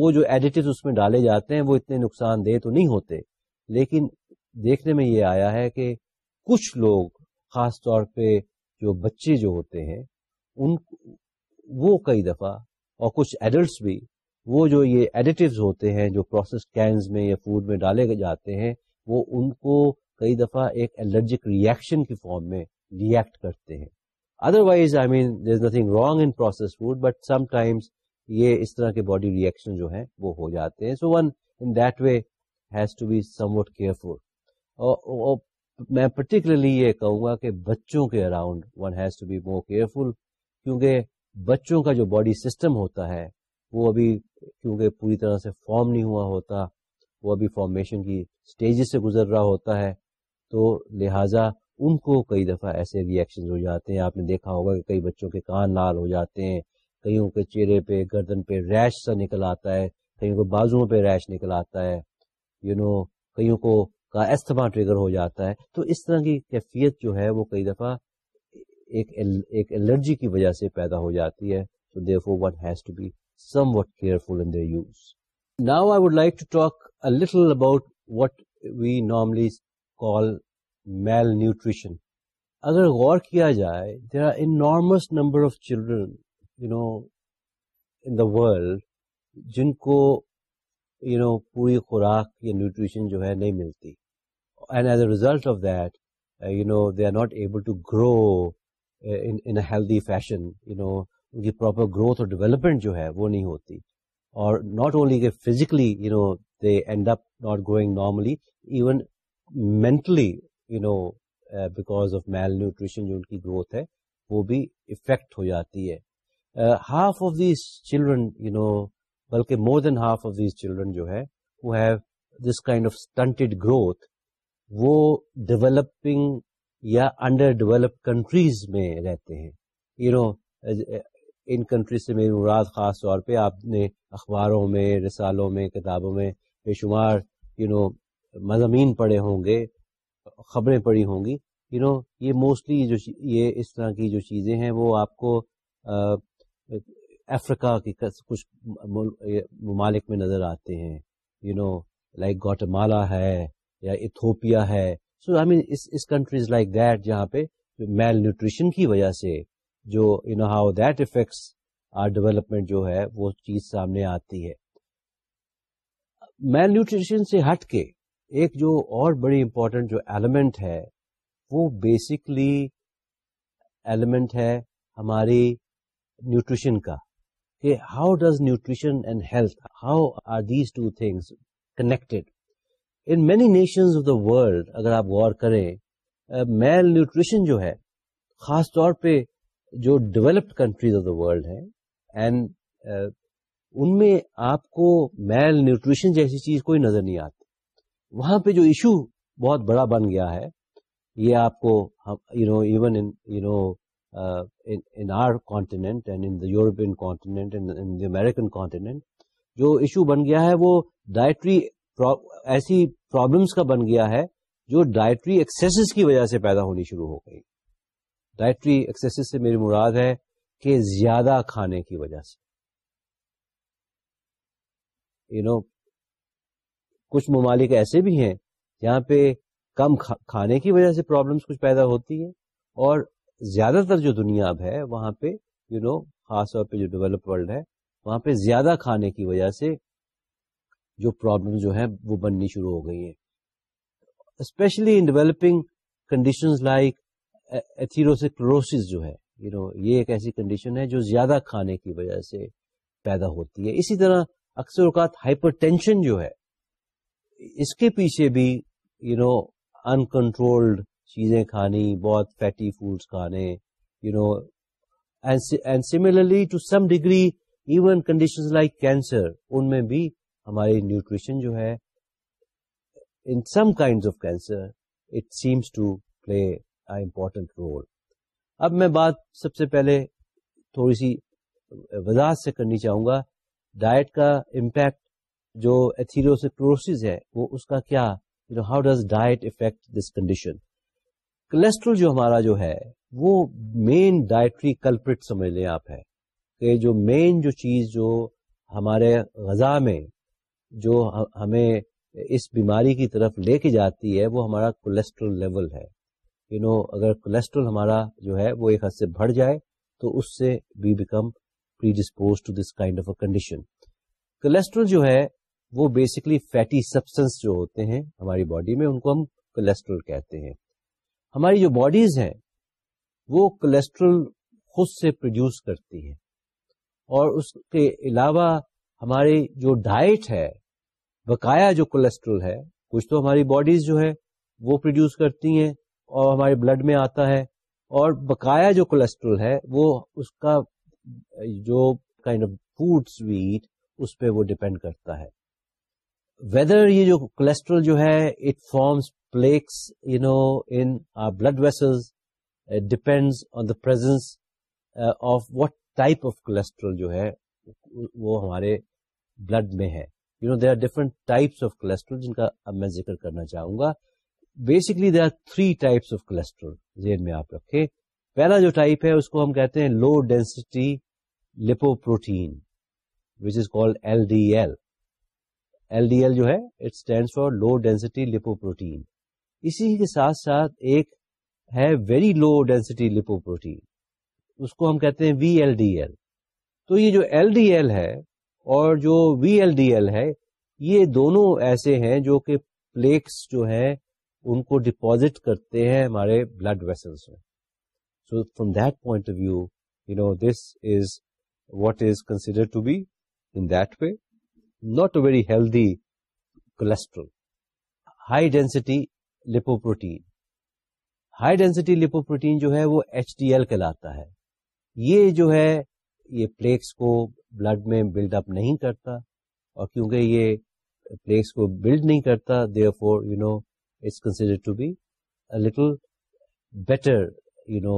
وہ جو ایڈیٹو اس میں ڈالے جاتے ہیں وہ اتنے نقصان دہ تو نہیں ہوتے لیکن دیکھنے میں یہ آیا ہے کہ کچھ لوگ خاص طور پہ جو بچے جو ہوتے ہیں ان وہ کئی دفعہ اور کچھ ایڈلٹس بھی وہ جو یہ ایڈیٹیوز ہوتے ہیں جو پروسیس کینز میں یا فوڈ میں ڈالے جاتے ہیں وہ ان کو کئی دفعہ ایک الرجک ریئیکشن کی فارم میں ریئیکٹ کرتے ہیں otherwise I mean there is nothing wrong in process food but sometimes یہ اس طرح کے باڈی ریئیکشن جو ہیں وہ ہو جاتے ہیں so one in that way has to be somewhat careful میں پرٹیکولرلی یہ کہوں گا کہ بچوں کے around one has to be more careful کیونکہ بچوں کا جو باڈی سسٹم ہوتا ہے وہ ابھی کیونکہ پوری طرح سے فارم نہیں ہوا ہوتا وہ ابھی فارمیشن کی اسٹیجز سے گزر رہا ہوتا ہے تو لہٰذا ان کو کئی دفعہ ایسے ریئیکشن ہو جاتے ہیں آپ نے دیکھا ہوگا کہ کئی بچوں کے کان لال ہو جاتے ہیں کئیوں کے چہرے پہ گردن پہ ریش سا نکل آتا ہے کئیوں کو بازو پہ ریش نکل آتا ہے یو you نو know, کئیوں کو کا استھما ٹریگر ہو جاتا ہے تو اس طرح کی کیفیت جو ہے وہ کئی دفعہ ایک الرجی کی وجہ سے پیدا ہو جاتی ہے تو therefore what has to be somewhat careful use now I would like to talk little about what we normally call malnutrition اگر غور کیا جائے there are enormous number of children you know in the world جن کو you you know know, پوری خوراک یا nutrition جو ہے نہیں ملتی and as a result of that you know they are not not able to in a healthy fashion you know ان کی پراپر گروتھ اور ڈیولپمنٹ جو ہے وہ نہیں ہوتی اور ناٹ اونلی کہ physically you know they end up not growing normally even mentally you know because of malnutrition جو ان کی گروتھ ہے وہ بھی افیکٹ ہو جاتی ہے half of these children you know بلکہ more than half of these children جو ہے وہ have this kind of growth وہ ڈیولپنگ یا انڈر ڈیولپ کنٹریز میں رہتے ہیں یو نو ان کنٹریز سے میری مراد خاص طور پہ آپ نے اخباروں میں رسالوں میں کتابوں میں بے شمار یو نو مضامین پڑھے ہوں گے خبریں پڑھی ہوں گی یو نو یہ موسٹلی جو یہ اس طرح کی جو چیزیں ہیں وہ آپ کو افریقہ کی کچھ ممالک میں نظر آتے ہیں یو نو لائک گوٹمالا ہے یا ایتھوپیا ہے so I mean us countries like that جہاں پہ میل نیوٹریشن کی وجہ سے جو know how that affects our development جو ہے وہ چیز سامنے آتی ہے میل نیوٹریشن سے ہٹ کے ایک جو اور بڑی امپورٹنٹ جو ایلیمنٹ ہے وہ بیسکلی ایلیمنٹ ہے ہماری نیوٹریشن کا کہ how does nutrition and health how are these two things connected in many nations of the world اگر آپ غور کریں میل نیوٹریشن جو ہے خاص طور پہ جو developed countries of the world ہیں uh, ان میں آپ کو میل نیوٹریشن جیسی چیز کوئی نظر نہیں آتی وہاں پہ جو ایشو بہت بڑا بن گیا ہے یہ آپ کو even know in our continent and in the European continent American continent جو ایشو بن گیا ہے وہ ڈائٹری ایسی پرابلمس کا بن گیا ہے جو ڈائٹری ایکسیسز کی وجہ سے پیدا ہونی شروع ہو گئی ڈائٹری ایکسیسز سے میری مراد ہے کہ زیادہ کھانے کی وجہ سے یو نو کچھ ممالک ایسے بھی ہیں جہاں پہ کم کھانے کی وجہ سے پرابلمس کچھ پیدا ہوتی ہے اور زیادہ تر جو دنیا اب ہے وہاں پہ یو نو خاص طور پہ جو ڈیولپ ورلڈ ہے وہاں پہ زیادہ کھانے کی وجہ سے جو پرابلم جو ہے وہ بننی شروع ہو گئی ہیں especially in developing condition atherosclerosis جو ہے یو you نو know, یہ ایک ایسی کنڈیشن ہے جو زیادہ کھانے کی وجہ سے پیدا ہوتی ہے اسی طرح اکثر اوقات ہائپر ٹینشن جو ہے اس کے پیچھے بھی یو نو انکنٹرولڈ چیزیں کھانی بہت فیٹی فوڈس کھانے you know and similarly to some degree even condition like cancer ان میں بھی ہماری نیوٹریشن جو ہے in some kind of cancer it seems to play important role اب میں بات سب سے پہلے تھوڑی سی وضاحت سے کرنی چاہوں گا ڈائٹ کا امپیکٹ جو ایوس ہے وہ اس کا کیا you know how does diet affect this condition cholesterol جو ہمارا جو ہے وہ مین ڈائٹری کلپریٹ سمجھ لیں آپ ہے کہ جو مین جو چیز جو ہمارے غذا میں جو ہمیں اس بیماری کی طرف لے کے جاتی ہے وہ ہمارا کولیسٹرول لیول ہے یو نو اگر کولیسٹرول ہمارا جو ہے وہ ایک حد سے بڑھ جائے تو اس سے we become predispose to this kind of a condition cholesterol جو ہے وہ بیسکلی فیٹی سبسٹنس جو ہوتے ہیں ہماری باڈی میں ان کو ہم کولیسٹرول کہتے ہیں ہماری جو باڈیز ہیں وہ کولیسٹرول خود سے پروڈیوس کرتی ہیں اور اس کے علاوہ ہماری جو ڈائٹ ہے بکایا جو کولیسٹرول ہے کچھ تو ہماری باڈیز جو ہے وہ پروڈیوس کرتی ہیں اور ہمارے بلڈ میں آتا ہے اور بقایا جو کولیسٹرول ہے وہ اس کا جو کائنڈ آف فوڈ اس پہ وہ ڈپینڈ کرتا ہے ویدر یہ جو کولیسٹرول جو ہے it forms plaques you know in blood vessels depend on the presence of what type of cholesterol جو ہے وہ ہمارے بلڈ میں ہے you know they are different types of cholesterol جن کا اب میں ذکر کرنا چاہوں گا basically they are three types of cholesterol میں آپ پہلا جو ٹائپ ہے اس کو ہم کہتے ہیں low density lipoprotein which is L L L L D D جو ہے it stand for low density lipoprotein اسی کے ساتھ ساتھ ایک ہے very low density lipoprotein اس کو ہم کہتے ہیں وی ایل ڈی ایل تو یہ جو ایل ڈی ایل ہے اور جو وی ایل ڈی ایل ہے یہ دونوں ایسے ہیں جو کہ پلیکس جو ہے ان کو ڈپوزٹ کرتے ہیں ہمارے بلڈ ویسلس میں so from that point of view you know this is what is consider to be in that way not a very healthy cholesterol high density lipoprotein high density lipoprotein جو ہے وہ H D L کہلاتا ہے یہ جو ہے یہ plaques کو بلڈ میں بلڈ اپ نہیں کرتا اور کیونکہ یہ پلیٹس کو بلڈ نہیں کرتا for you you know it's consider to be little better no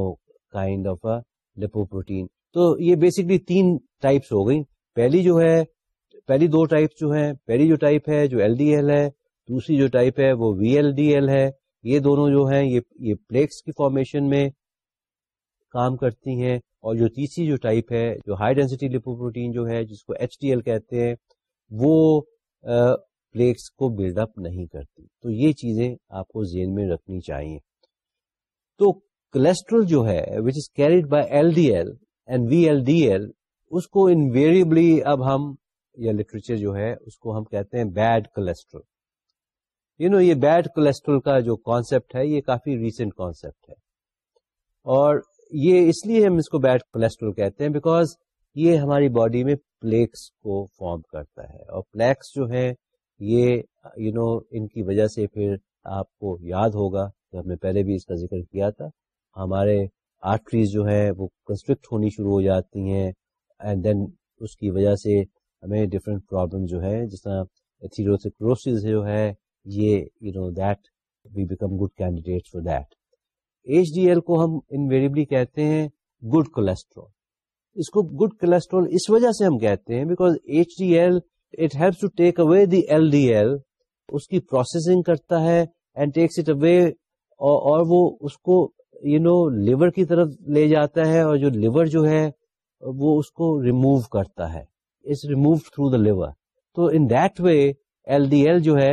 kind of a lipoprotein تو یہ بیسکلی تین ٹائپس ہو گئی پہلی جو ہے پہلی دو ٹائپ جو ہے پہلی جو ٹائپ ہے جو ایل ڈی ایل ہے دوسری جو ٹائپ ہے وہ وی ایل ڈی ایل ہے یہ دونوں جو ہیں یہ یہ پلیٹس کی فارمیشن میں کام کرتی ہیں اور جو تیسری جو ٹائپ ہے جو ہائی ڈینسٹی لپو پروٹین جو ہے جس کو ایچ ڈی ایل کہتے ہیں وہ پلیٹس کو بلڈ اپ نہیں کرتی تو یہ چیزیں آپ کو ذہن میں رکھنی چاہیے تو کولیسٹرول جو ہے which is carried by L L L L D D and we اس کو انویریبلی اب ہم یا لٹریچر جو ہے اس کو ہم کہتے ہیں بیڈ کولسٹرول نو یہ بیڈ کولسٹرول کا جو کانسیپٹ ہے یہ کافی ریسنٹ کانسیپٹ ہے اور یہ اس لیے ہم اس کو بیڈ کولیسٹرول کہتے ہیں بیکاز یہ ہماری باڈی میں پلیکس کو فارم کرتا ہے اور پلیکس جو ہے یہ یو you نو know, ان کی وجہ سے پھر آپ کو یاد ہوگا کہ ہم نے پہلے بھی اس کا ذکر کیا تھا ہمارے آرٹریز جو ہیں وہ کنسٹرکٹ ہونی شروع ہو جاتی ہیں اینڈ دین اس کی وجہ سے ہمیں ڈفرینٹ پرابلم جو ہیں جس طرح جو ہے یہ you know that we become good candidate for that H D L کو ہم انویریبلی کہتے ہیں گڈ کولسٹرول اس کو گڈ کولسٹرول اس وجہ سے ہم کہتے ہیں because H D L it to take away the L D L اس کی پروسیسنگ کرتا ہے اینڈ ٹیکس اٹ اوے اور وہ اس کو یو نو لیور کی طرف لے جاتا ہے اور جو لیور جو ہے وہ اس کو ریموو کرتا ہے it's remove through the liver تو in that way L D L جو ہے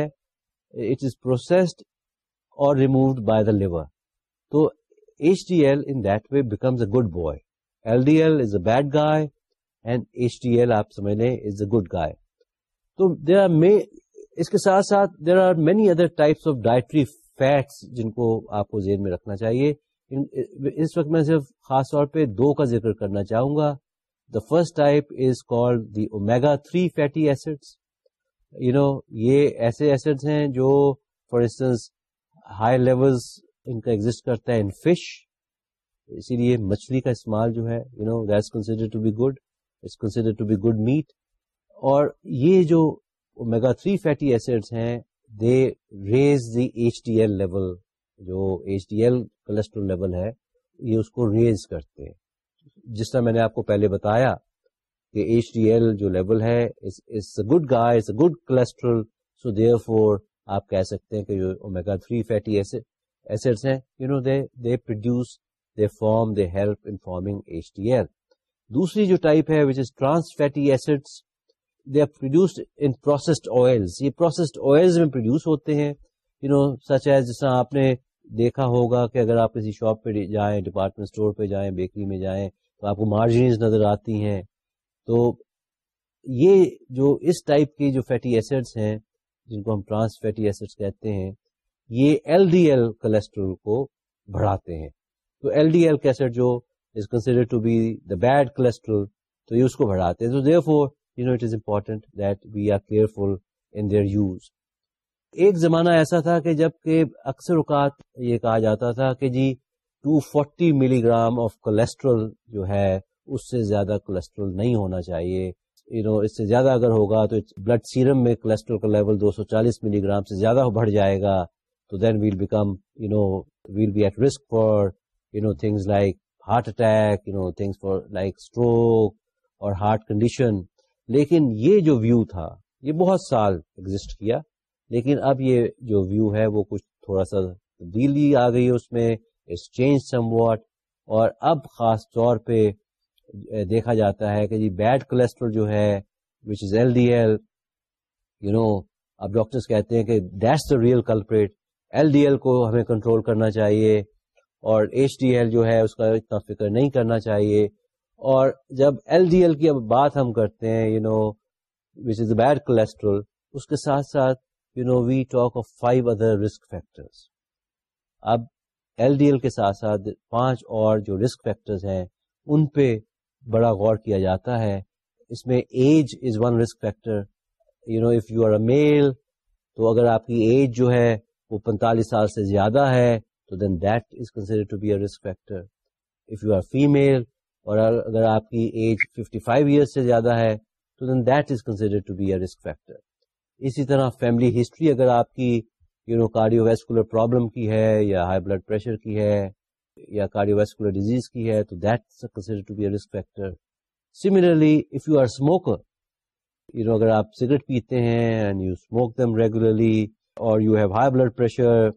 اٹ از پروسیسڈ اور ریموڈ بائی دا لیور تو H D L in that way becomes a good boy L D L is a bad guy and H D L آپ سمجھ لیں is a good guy تو there are اس کے ساتھ ساتھ there are many other types of dietary fats جن کو آپ کو ذہن میں رکھنا چاہیے اس وقت میں صرف خاص طور پہ دو کا ذکر کرنا چاہوں گا the first type is call the omega three fatty acids you know یہ ایسے ایسڈس ہیں جو فار انسٹنس ہائی لیولس ان کا ایگزٹ کرتا ہے ان فش اسی لیے مچھلی کا استعمال جو ہے you know that consider to be good it's consider to be good meat اور یہ جو میگا تھری فیٹی ایسڈ ہیں they raise the H D L level جو H D L cholesterol level ہے یہ اس کو ریز کرتے ہیں جس طرح میں نے آپ کو پہلے بتایا کہ ایچ ڈی ایل جو لیول ہے good guy good cholesterol so therefore آپ کہہ سکتے ہیں کہ جو omega three fatty acid acids ہیں you know produce H D L دوسری جو ٹائپ ہے جس طرح آپ نے دیکھا ہوگا کہ اگر آپ کسی شاپ پہ جائیں ڈپارٹمنٹ اسٹور پہ جائیں بیکری میں جائیں تو آپ کو مارجنز نظر آتی ہیں تو یہ جو اس ٹائپ کی جو فیٹی ایسڈس ہیں جن کو ہم فیٹی ایسڈس کہتے ہیں یہ ایل ڈی ایل کولیسٹرول کو بڑھاتے ہیں تو ایل ڈی ایل کیسٹ جو is consider to be the bad cholesterol تو یہ اس کو بڑھاتے ہیں تو for you know it is important that we are in their use ایک زمانہ ایسا تھا کہ جب کہ اکثر اوقات یہ کہا جاتا تھا کہ جی 240 forty milligram of cholesterol جو ہے اس سے زیادہ کولیسٹرول نہیں ہونا چاہیے یو نو اس سے زیادہ اگر ہوگا تو بلڈ سیرم میں کولیسٹرول کا لیول 240 سو چالیس ملی گرام سے زیادہ بڑھ جائے گا تو then we'll become you know we'll be at risk for you know things like heart attack you know things heart condition لیکن یہ جو ویو تھا یہ بہت سال ایگزٹ کیا لیکن اب یہ جو ویو ہے وہ کچھ تھوڑا سا تبدیلی آ گئی اس میں اٹس چینج سم واٹ اور اب خاص طور پہ دیکھا جاتا ہے کہ جی بیڈ کولیسٹرول جو ہے which is L D L you know اب ڈاکٹرس کہتے ہیں کہ that's the real culprit L D L کو ہمیں کنٹرول کرنا چاہیے اور ایچ ڈی ایل جو ہے اس کا اتنا فکر نہیں کرنا چاہیے اور جب ایل ڈی ایل کی اب بات ہم کرتے ہیں you know which is a bad cholesterol اس کے ساتھ ساتھ you know we talk of five other risk factor اب ایل ڈی ایل کے ساتھ ساتھ پانچ اور جو رسک فیکٹرز ہیں ان پہ بڑا غور کیا جاتا ہے اس میں age is one risk factor you know if you are a male تو اگر آپ کی ایج جو ہے وہ پینتالیس سال سے زیادہ ہے تو then that is consider to be a risk factor if you are female اور اگر آپ کی ایج 55 فائیو ایئر سے زیادہ ہے تو then that is consider to be a risk factor اسی طرح فیملی ہسٹری اگر آپ کی you know cardiovascular problem کی ہے یا ہائی بلڈ پریشر کی ہے یا کارڈیو ویسکولر ڈیزیز کی ہے تو that consider to be a risk factor similarly if you are smoker you know اگر آپ سگریٹ پیتے ہیں and you smoke them regularly you have high blood pressure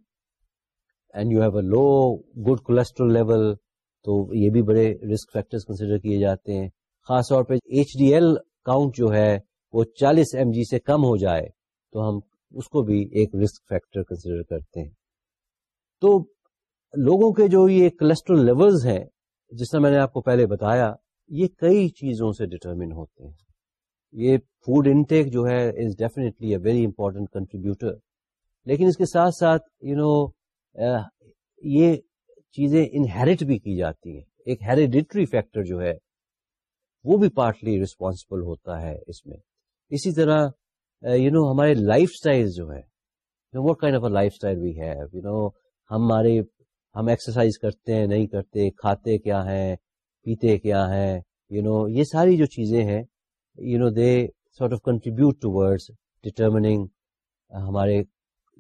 تو یہ بھی بڑے رسک فیکٹر کیے جاتے ہیں خاص طور پہ ایچ ڈی ایل کاؤنٹ جو ہے وہ چالیس ایم جی سے کم ہو جائے تو ہم اس کو بھی ایک رسک فیکٹر کنسیڈر کرتے ہیں تو لوگوں کے جو یہ کولسٹرول لیول جس میں نے آپ کو پہلے بتایا یہ کئی چیزوں سے ڈٹرمن ہوتے ہیں یہ فوڈ انٹیک جو ہے is definitely a very important contributor لیکن اس کے ساتھ ساتھ یو نو یہ چیزیں انہیریٹ بھی کی جاتی ہیں ایک ہیریڈیٹری فیکٹر جو ہے وہ بھی پارٹلی ریسپانسبل ہوتا ہے اس میں اسی طرح یو نو ہمارے لائف اسٹائل جو ہے what kind of a lifestyle we have you know ہمارے ہم ایکسرسائز کرتے ہیں نہیں کرتے کھاتے کیا ہیں پیتے کیا ہیں یو نو یہ ساری جو چیزیں ہیں you know they sort of contribute towards determining ہمارے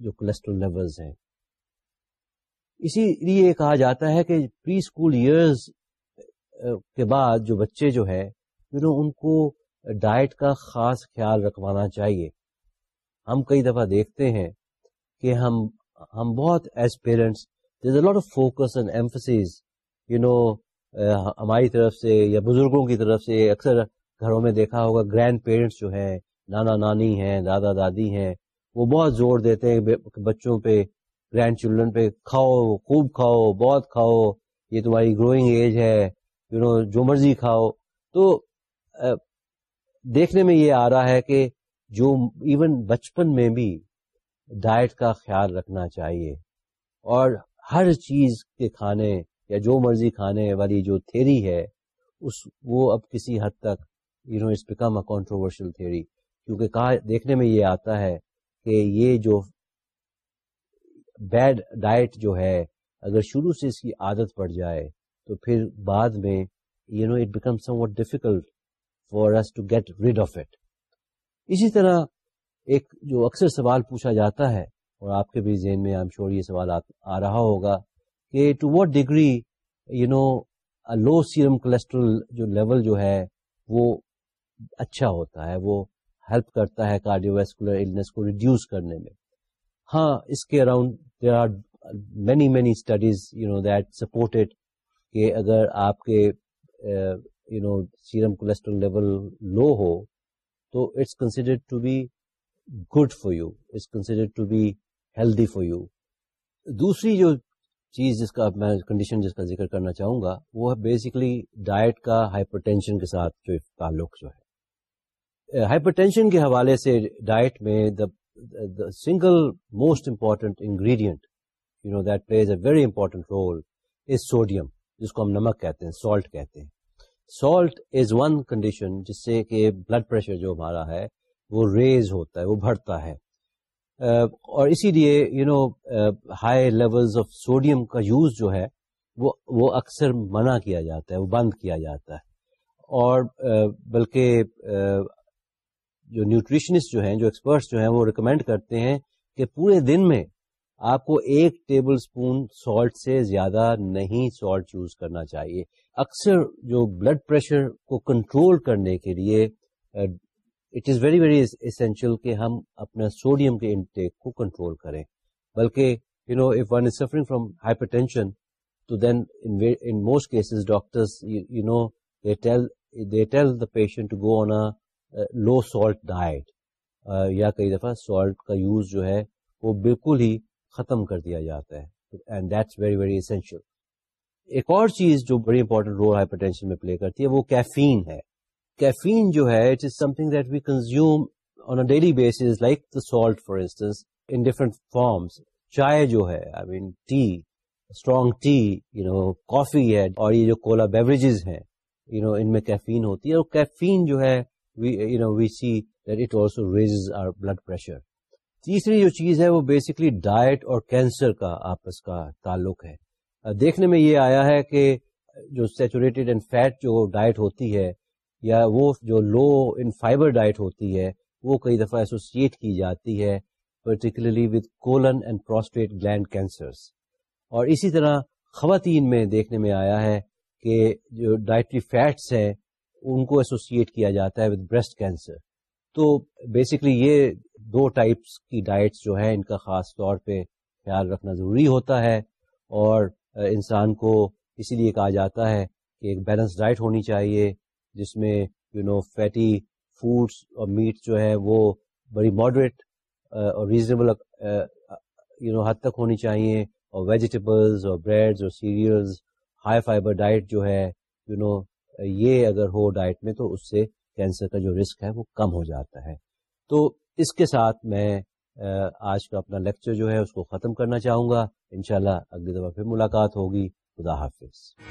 جو کولسٹرول ہیں اسی لیے یہ کہا جاتا ہے کہ پری اسکول ایئرز کے بعد جو بچے جو نو ان کو ڈائٹ کا خاص خیال رکھوانا چاہیے ہم کئی دفعہ دیکھتے ہیں کہ ہم ہم بہت as parents there a lot of focus and you know ہماری طرف سے یا بزرگوں کی طرف سے اکثر گھروں میں دیکھا ہوگا گرینڈ پیرنٹس جو ہیں نانا نانی ہیں دادا دادی ہیں وہ بہت زور دیتے ہیں بچوں پہ گرینڈ چلڈرن پہ کھاؤ خوب کھاؤ بہت کھاؤ یہ تمہاری گروئنگ ایج ہے یو نو جو مرضی کھاؤ تو دیکھنے میں یہ آ رہا ہے کہ جو ایون بچپن میں بھی ڈائٹ کا خیال رکھنا چاہیے اور ہر چیز کے کھانے یا جو مرضی کھانے والی جو تھیری ہے اس وہ اب کسی حد تک you know is become a controversial theory کیونکہ کہا دیکھنے میں یہ آتا ہے کہ یہ جو بیڈ ڈائٹ جو ہے اگر شروع سے اس کی عادت پڑ جائے تو پھر بعد میں you know it become somewhat difficult for us to get rid of it اسی طرح ایک جو اکثر سوال پوچھا جاتا ہے اور آپ کے بھی ذہن میں آئی یہ سوال آ رہا ہوگا کہ to what degree you know low serum cholesterol جو لیول جو ہے وہ اچھا ہوتا ہے وہ ہیلپ کرتا ہے کارڈیو ویسکولر کو ریڈیوز کرنے میں ہاں اس کے around there are many many studies you know that supported کہ اگر آپ کے you know serum cholesterol level low ہو تو it's consider good for you it's consider for you دوسری جو چیز جس کا میں کنڈیشن جس کا ذکر کرنا چاہوں گا وہ ہے بیسکلی ڈائٹ کا ہائپرٹینشن کے ساتھ جو تعلق جو ہے ہائپر ٹینشن کے حوالے سے ڈائٹ میں single most important ingredient you know that plays a very important role is sodium جس کو ہم نمک کہتے ہیں سالٹ کہتے ہیں سالٹ از ون کنڈیشن جس سے کہ بلڈ پریشر جو ہمارا ہے وہ ریز ہوتا ہے وہ بڑھتا ہے uh, اور اسی لیے you know high level of sodium کا یوز جو ہے وہ وہ اکثر منع کیا جاتا ہے وہ بند کیا جاتا ہے اور uh, بلکہ uh, جو نیوٹریشنسٹ جو ہیں جو ایکسپرٹس جو ہیں وہ ریکمینڈ کرتے ہیں کہ پورے دن میں آپ کو ایک ٹیبل اسپون سالٹ سے زیادہ نہیں سالٹ یوز کرنا چاہیے اکثر جو بلڈ پریشر کو کنٹرول کرنے کے لیے it is very very essential کہ ہم اپنے سوڈیم کے انٹیک کو کنٹرول کریں بلکہ you know if one is suffering from hypertension تو then in most cases doctors you know they tell the patient go on low salt diet یا کئی دفعہ سالٹ کا یوز جو ہے وہ بالکل ہی ختم کر دیا جاتا ہے and that's very very essential ایک اور چیز جو بڑی امپورٹنٹ رول ہائپر ٹینشن میں پلے کرتی ہے وہ کیفین ہے کیفین جو ہے it is something that we consume on a daily basis like the salt for instance in different forms چائے جو ہے I mean tea strong tea you know coffee ہے اور یہ جو کولا بیوریجز ہیں یو نو ان میں کیفین ہوتی ہے اور کیفین جو ہے we oh we see that it also raises our blood pressure تیسری جو چیز ہے وہ بیسکلی ڈائٹ اور کینسر کا آپس کا تعلق ہے دیکھنے میں یہ آیا ہے کہ جو سیچوریٹڈ اینڈ فیٹ جو ڈائٹ ہوتی ہے یا وہ جو لو ان فائبر ڈائٹ ہوتی ہے وہ کئی دفعہ ایسوسیٹ کی جاتی ہے particularly with colon and prostate gland cancers اور اسی طرح خواتین میں دیکھنے میں آیا ہے کہ جو ڈائٹری فیٹس ہیں ان کو ایسوسیٹ کیا جاتا ہے وتھ بریسٹ کینسر تو بیسکلی یہ دو ٹائپس کی ڈائٹس جو ہے ان کا خاص طور پہ خیال رکھنا ضروری ہوتا ہے اور انسان کو اسی لیے کہا جاتا ہے کہ ایک بیلنس ڈائٹ ہونی چاہیے جس میں یو نو فیٹی فوڈس اور میٹ جو ہے وہ بڑی ماڈریٹ اور ریزنیبل یو نو حد تک ہونی چاہیے اور ویجیٹیبلز اور بریڈز اور سیریلز ہائی فائبر ڈائٹ جو ہے یو نو یہ اگر ہو ڈائٹ میں تو اس سے کینسر کا جو رسک ہے وہ کم ہو جاتا ہے تو اس کے ساتھ میں آج کا اپنا لیکچر جو ہے اس کو ختم کرنا چاہوں گا انشاءاللہ شاء اگلی دفعہ پھر ملاقات ہوگی خدا حافظ